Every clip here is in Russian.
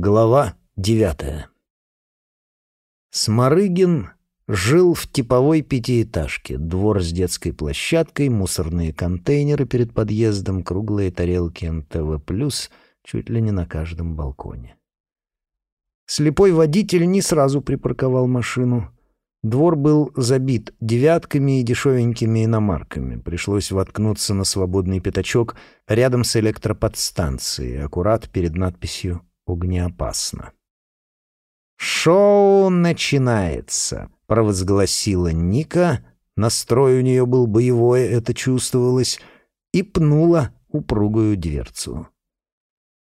Глава девятая. Сморыгин жил в типовой пятиэтажке. Двор с детской площадкой, мусорные контейнеры перед подъездом, круглые тарелки НТВ+, чуть ли не на каждом балконе. Слепой водитель не сразу припарковал машину. Двор был забит девятками и дешевенькими иномарками. Пришлось воткнуться на свободный пятачок рядом с электроподстанцией, аккурат перед надписью огнеопасно. «Шоу начинается», — провозгласила Ника. Настрой у нее был боевой, это чувствовалось, и пнула упругую дверцу.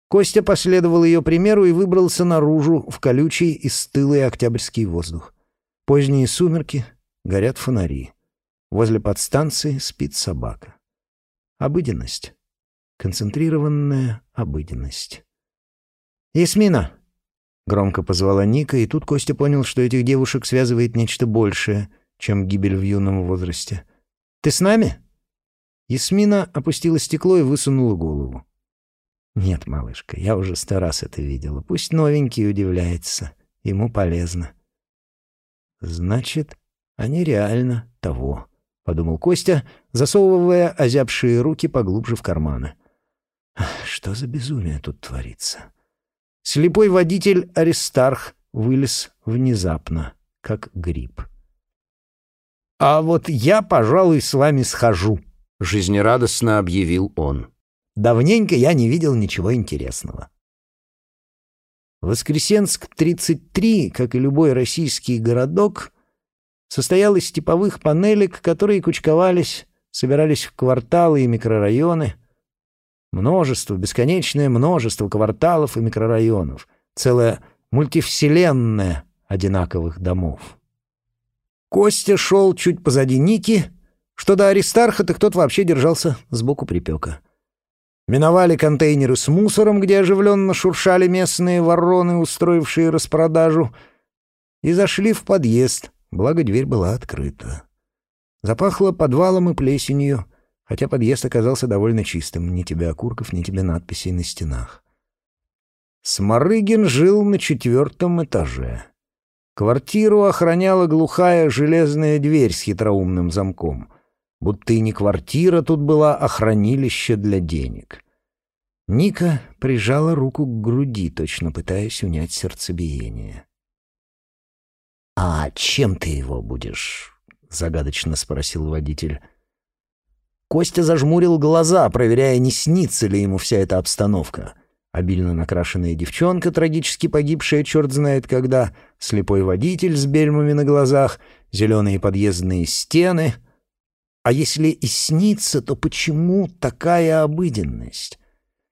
Костя последовал ее примеру и выбрался наружу в колючий и стылый октябрьский воздух. Поздние сумерки, горят фонари. Возле подстанции спит собака. Обыденность. Концентрированная обыденность. «Ясмина!» — громко позвала Ника, и тут Костя понял, что этих девушек связывает нечто большее, чем гибель в юном возрасте. «Ты с нами?» Ясмина опустила стекло и высунула голову. «Нет, малышка, я уже сто раз это видела. Пусть новенький удивляется. Ему полезно». «Значит, они реально того», — подумал Костя, засовывая озябшие руки поглубже в карманы. «Что за безумие тут творится?» Слепой водитель Аристарх вылез внезапно, как гриб. «А вот я, пожалуй, с вами схожу», — жизнерадостно объявил он. «Давненько я не видел ничего интересного». Воскресенск-33, как и любой российский городок, состоял из типовых панелек, которые кучковались, собирались в кварталы и микрорайоны — Множество, бесконечное множество кварталов и микрорайонов. Целая мультивселенная одинаковых домов. Костя шел чуть позади Ники. Что до Аристарха, так тот вообще держался сбоку припека. Миновали контейнеры с мусором, где оживленно шуршали местные вороны, устроившие распродажу, и зашли в подъезд, благо дверь была открыта. Запахло подвалом и плесенью — хотя подъезд оказался довольно чистым, ни тебе окурков, ни тебе надписей на стенах. Сморыгин жил на четвертом этаже. Квартиру охраняла глухая железная дверь с хитроумным замком. Будто и не квартира тут была, а хранилище для денег. Ника прижала руку к груди, точно пытаясь унять сердцебиение. «А чем ты его будешь?» — загадочно спросил водитель. Костя зажмурил глаза, проверяя, не снится ли ему вся эта обстановка. Обильно накрашенная девчонка, трагически погибшая черт знает когда, слепой водитель с бельмами на глазах, зеленые подъездные стены. А если и снится, то почему такая обыденность?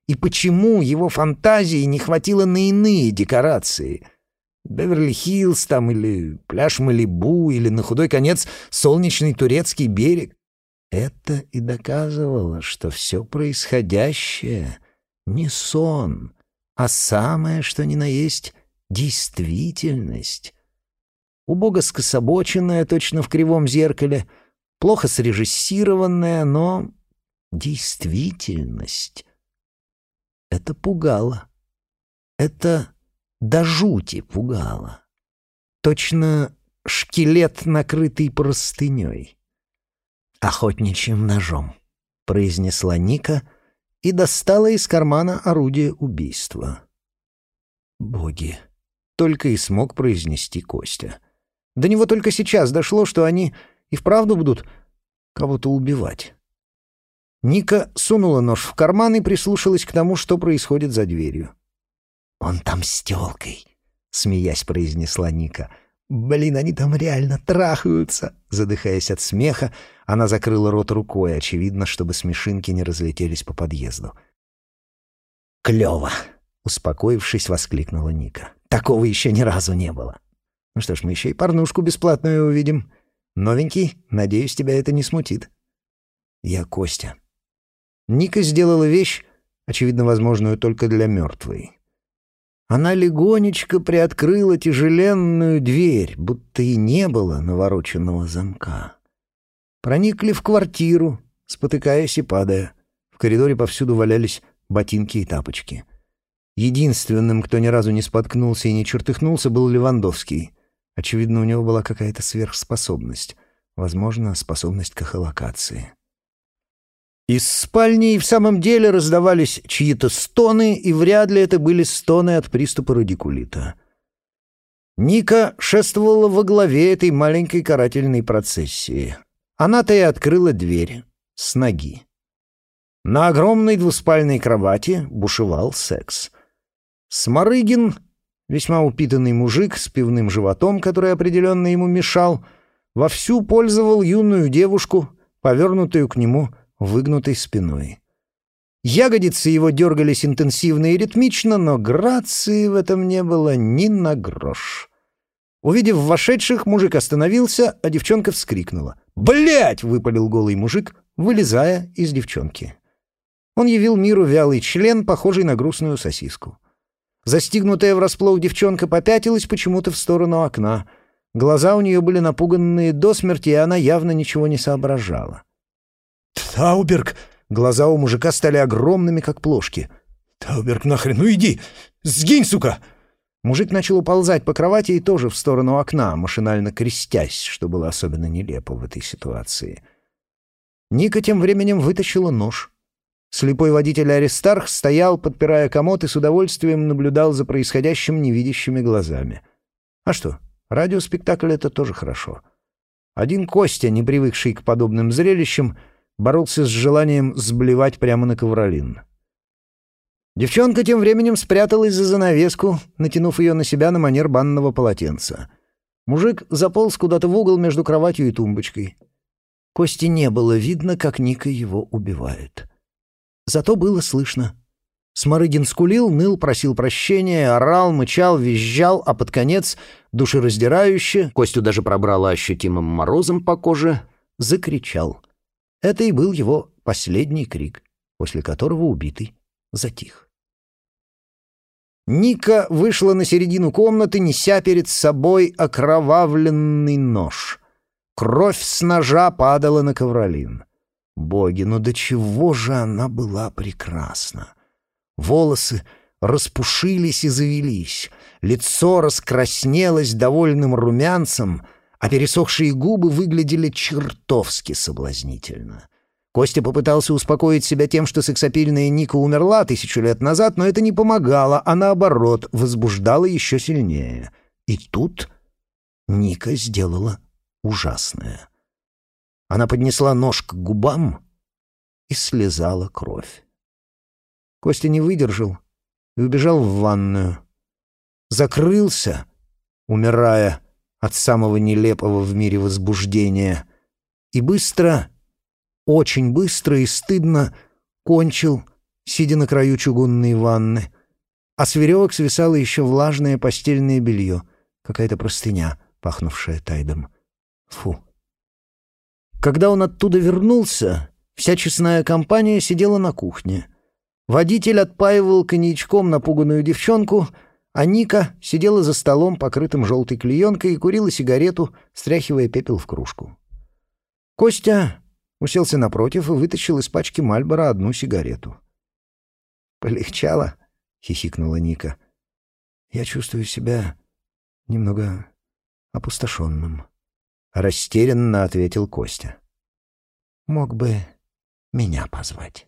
И почему его фантазии не хватило на иные декорации? Беверли-Хиллз там или пляж Малибу, или на худой конец солнечный турецкий берег? Это и доказывало, что все происходящее не сон, а самое, что ни на есть, действительность. Убого скособоченная, точно в кривом зеркале, плохо срежиссированная, но действительность. Это пугало. Это до жути пугало. Точно шкелет, накрытый простыней охотничьим ножом», — произнесла Ника и достала из кармана орудие убийства. «Боги!» — только и смог произнести Костя. До него только сейчас дошло, что они и вправду будут кого-то убивать. Ника сунула нож в карман и прислушалась к тому, что происходит за дверью. «Он там с тёлкой», — смеясь произнесла Ника. «Блин, они там реально трахаются!» Задыхаясь от смеха, она закрыла рот рукой, очевидно, чтобы смешинки не разлетелись по подъезду. «Клёво!» — успокоившись, воскликнула Ника. «Такого еще ни разу не было!» «Ну что ж, мы еще и порнушку бесплатную увидим. Новенький, надеюсь, тебя это не смутит». «Я Костя». Ника сделала вещь, очевидно, возможную только для мертвой. Она легонечко приоткрыла тяжеленную дверь, будто и не было навороченного замка. Проникли в квартиру, спотыкаясь и падая. В коридоре повсюду валялись ботинки и тапочки. Единственным, кто ни разу не споткнулся и не чертыхнулся, был Левандовский. Очевидно, у него была какая-то сверхспособность. Возможно, способность к эхолокации. Из спальни и в самом деле раздавались чьи-то стоны, и вряд ли это были стоны от приступа радикулита. Ника шествовала во главе этой маленькой карательной процессии. Она-то и открыла дверь с ноги. На огромной двуспальной кровати бушевал секс. Сморыгин, весьма упитанный мужик с пивным животом, который определенно ему мешал, вовсю пользовал юную девушку, повернутую к нему выгнутой спиной. Ягодицы его дергались интенсивно и ритмично, но грации в этом не было ни на грош. Увидев вошедших, мужик остановился, а девчонка вскрикнула. «Блядь!» — выпалил голый мужик, вылезая из девчонки. Он явил миру вялый член, похожий на грустную сосиску. Застигнутая врасплох девчонка попятилась почему-то в сторону окна. Глаза у нее были напуганные до смерти, и она явно ничего не соображала. «Тауберг!» Глаза у мужика стали огромными, как плошки. «Тауберг, нахрен, ну иди! Сгинь, сука!» Мужик начал уползать по кровати и тоже в сторону окна, машинально крестясь, что было особенно нелепо в этой ситуации. Ника тем временем вытащила нож. Слепой водитель Аристарх стоял, подпирая комод, и с удовольствием наблюдал за происходящим невидящими глазами. А что, радиоспектакль — это тоже хорошо. Один Костя, не привыкший к подобным зрелищам, боролся с желанием сблевать прямо на ковролин. Девчонка тем временем спряталась за занавеску, натянув ее на себя на манер банного полотенца. Мужик заполз куда-то в угол между кроватью и тумбочкой. Кости не было видно, как Ника его убивает. Зато было слышно. Сморыгин скулил, ныл, просил прощения, орал, мычал, визжал, а под конец, душераздирающе, Костю даже пробрало ощутимым морозом по коже, закричал. Это и был его последний крик, после которого убитый затих. Ника вышла на середину комнаты, неся перед собой окровавленный нож. Кровь с ножа падала на ковролин. Боги, ну до чего же она была прекрасна! Волосы распушились и завелись, лицо раскраснелось довольным румянцем, а пересохшие губы выглядели чертовски соблазнительно. Костя попытался успокоить себя тем, что сексапильная Ника умерла тысячу лет назад, но это не помогало, а наоборот, возбуждало еще сильнее. И тут Ника сделала ужасное. Она поднесла нож к губам и слезала кровь. Костя не выдержал и убежал в ванную. Закрылся, умирая от самого нелепого в мире возбуждения, и быстро очень быстро и стыдно кончил, сидя на краю чугунной ванны. А с веревок свисало еще влажное постельное белье, какая-то простыня, пахнувшая тайдом. Фу. Когда он оттуда вернулся, вся честная компания сидела на кухне. Водитель отпаивал коньячком напуганную девчонку, а Ника сидела за столом, покрытым желтой клеенкой, и курила сигарету, стряхивая пепел в кружку. Костя уселся напротив и вытащил из пачки Мальбора одну сигарету. «Полегчало?» — хихикнула Ника. «Я чувствую себя немного опустошенным», — растерянно ответил Костя. «Мог бы меня позвать».